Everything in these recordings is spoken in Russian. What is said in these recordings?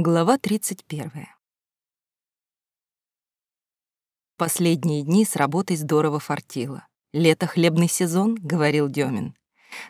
Глава 31. Последние дни с работой здорово фартило. «Лето — хлебный сезон», — говорил Демин.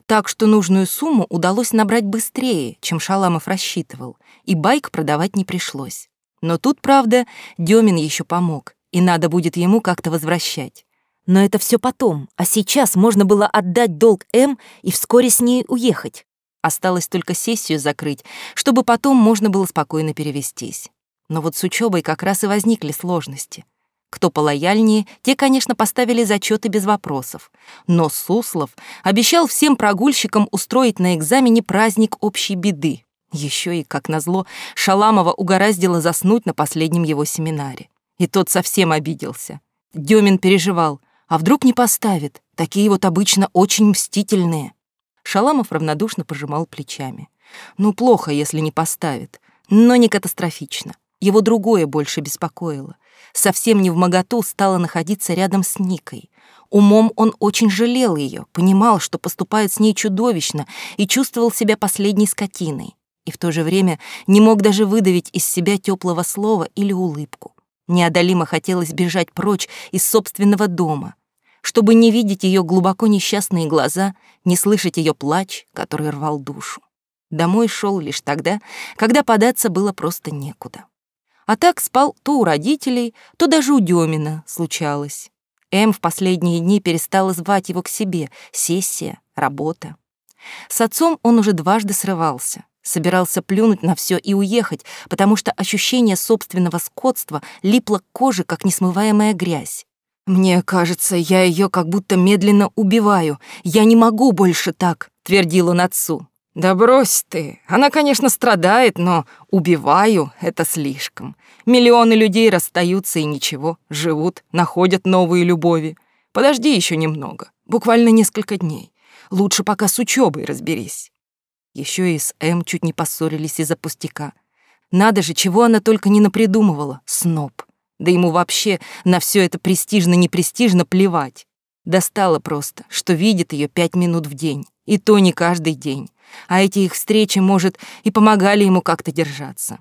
Так что нужную сумму удалось набрать быстрее, чем Шаламов рассчитывал, и байк продавать не пришлось. Но тут, правда, Демин еще помог, и надо будет ему как-то возвращать. Но это все потом, а сейчас можно было отдать долг М и вскоре с ней уехать. Осталось только сессию закрыть, чтобы потом можно было спокойно перевестись. Но вот с учебой как раз и возникли сложности. Кто полояльнее, те, конечно, поставили зачеты без вопросов. Но Суслов обещал всем прогульщикам устроить на экзамене праздник общей беды. Еще и, как назло, Шаламова угораздило заснуть на последнем его семинаре. И тот совсем обиделся. Демин переживал. А вдруг не поставит? Такие вот обычно очень мстительные. Шаламов равнодушно пожимал плечами. Ну, плохо, если не поставит, но не катастрофично. Его другое больше беспокоило. Совсем не в моготу стало находиться рядом с Никой. Умом он очень жалел ее, понимал, что поступает с ней чудовищно и чувствовал себя последней скотиной. И в то же время не мог даже выдавить из себя теплого слова или улыбку. Неодолимо хотелось бежать прочь из собственного дома, чтобы не видеть ее глубоко несчастные глаза, не слышать ее плач, который рвал душу. Домой шел лишь тогда, когда податься было просто некуда. А так спал то у родителей, то даже у Демина случалось. Эм в последние дни перестала звать его к себе. Сессия, работа. С отцом он уже дважды срывался. Собирался плюнуть на все и уехать, потому что ощущение собственного скотства липло к коже, как несмываемая грязь. «Мне кажется, я ее как будто медленно убиваю. Я не могу больше так», — твердил он отцу. «Да брось ты. Она, конечно, страдает, но убиваю — это слишком. Миллионы людей расстаются и ничего, живут, находят новые любови. Подожди еще немного, буквально несколько дней. Лучше пока с учебой разберись». Еще и с М чуть не поссорились из-за пустяка. Надо же, чего она только не напридумывала, сноб. Да ему вообще на все это престижно-непрестижно плевать. Достало просто, что видит ее пять минут в день. И то не каждый день. А эти их встречи, может, и помогали ему как-то держаться.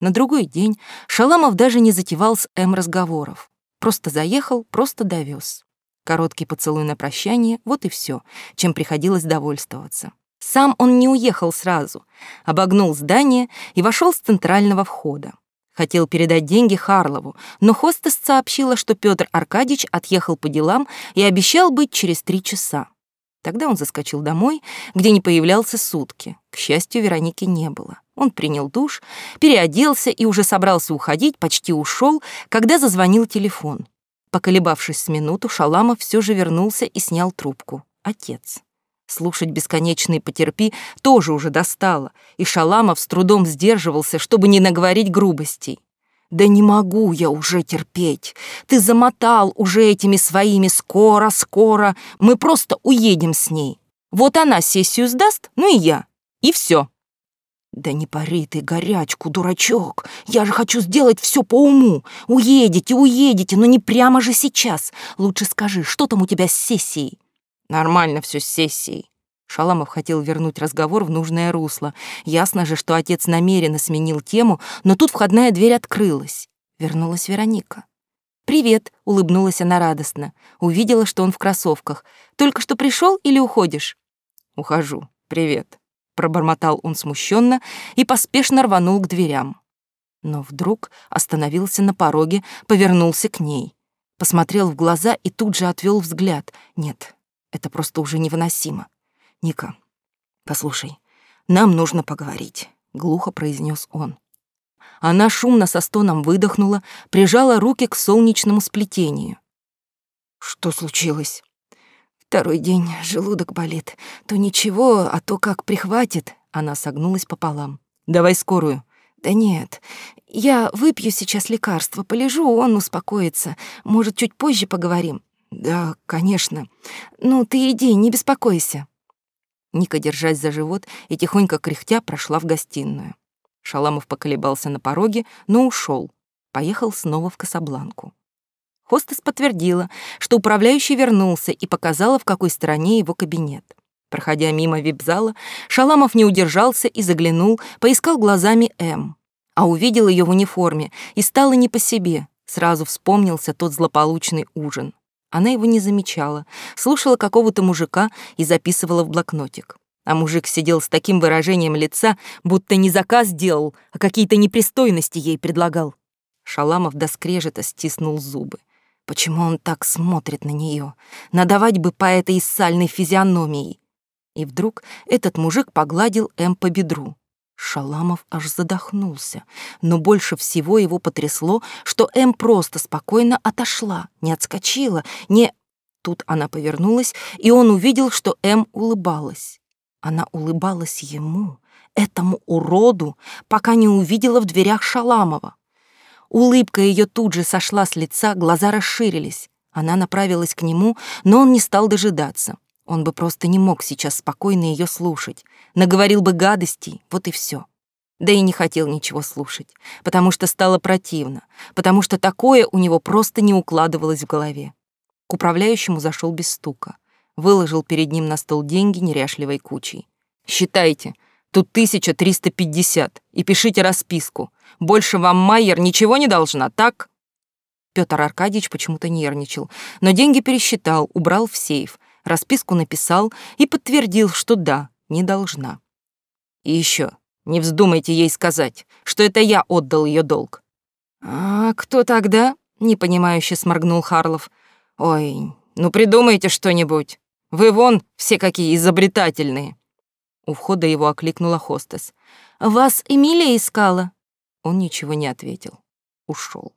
На другой день Шаламов даже не затевал с М разговоров. Просто заехал, просто довез. Короткий поцелуй на прощание — вот и все, чем приходилось довольствоваться. Сам он не уехал сразу, обогнул здание и вошел с центрального входа. Хотел передать деньги Харлову, но хостес сообщила, что Петр Аркадьевич отъехал по делам и обещал быть через три часа. Тогда он заскочил домой, где не появлялся сутки. К счастью, Вероники не было. Он принял душ, переоделся и уже собрался уходить, почти ушел, когда зазвонил телефон. Поколебавшись с минуту, Шаламов все же вернулся и снял трубку. Отец. Слушать бесконечные потерпи тоже уже достало, и Шаламов с трудом сдерживался, чтобы не наговорить грубостей. «Да не могу я уже терпеть. Ты замотал уже этими своими «скоро, скоро». Мы просто уедем с ней. Вот она сессию сдаст, ну и я. И все. «Да не пари ты горячку, дурачок. Я же хочу сделать все по уму. Уедете, уедете, но не прямо же сейчас. Лучше скажи, что там у тебя с сессией?» Нормально все с сессией. Шаламов хотел вернуть разговор в нужное русло. Ясно же, что отец намеренно сменил тему, но тут входная дверь открылась. Вернулась Вероника. «Привет», — улыбнулась она радостно. Увидела, что он в кроссовках. «Только что пришел или уходишь?» «Ухожу. Привет», — пробормотал он смущенно и поспешно рванул к дверям. Но вдруг остановился на пороге, повернулся к ней. Посмотрел в глаза и тут же отвел взгляд. Нет, это просто уже невыносимо. Ника, послушай, нам нужно поговорить, глухо произнес он. Она шумно со стоном выдохнула, прижала руки к солнечному сплетению. Что случилось? Второй день желудок болит. То ничего, а то как прихватит. Она согнулась пополам. Давай скорую. Да нет, я выпью сейчас лекарство, полежу, он успокоится. Может, чуть позже поговорим. «Да, конечно. Ну, ты иди, не беспокойся». Ника, держась за живот и тихонько кряхтя, прошла в гостиную. Шаламов поколебался на пороге, но ушел. Поехал снова в Касабланку. Хостес подтвердила, что управляющий вернулся и показала, в какой стороне его кабинет. Проходя мимо вип-зала, Шаламов не удержался и заглянул, поискал глазами М. а увидел ее в униформе и стало не по себе. Сразу вспомнился тот злополучный ужин. Она его не замечала, слушала какого-то мужика и записывала в блокнотик. А мужик сидел с таким выражением лица, будто не заказ делал, а какие-то непристойности ей предлагал. Шаламов до скрежета стиснул зубы. Почему он так смотрит на нее? Надавать бы по этой сальной физиономии. И вдруг этот мужик погладил М по бедру. Шаламов аж задохнулся, но больше всего его потрясло, что М просто спокойно отошла, не отскочила, не... Тут она повернулась, и он увидел, что М улыбалась. Она улыбалась ему, этому уроду, пока не увидела в дверях Шаламова. Улыбка ее тут же сошла с лица, глаза расширились. Она направилась к нему, но он не стал дожидаться. Он бы просто не мог сейчас спокойно ее слушать. Наговорил бы гадостей, вот и все. Да и не хотел ничего слушать, потому что стало противно, потому что такое у него просто не укладывалось в голове. К управляющему зашел без стука. Выложил перед ним на стол деньги неряшливой кучей. «Считайте, тут 1350, и пишите расписку. Больше вам Майер ничего не должна, так?» Петр Аркадьевич почему-то нервничал, но деньги пересчитал, убрал в сейф, расписку написал и подтвердил, что да, не должна. И еще, не вздумайте ей сказать, что это я отдал ее долг. А кто тогда? непонимающе сморгнул Харлов. Ой, ну придумайте что-нибудь. Вы вон все какие изобретательные. У входа его окликнула хостес. Вас Эмилия искала. Он ничего не ответил. Ушел.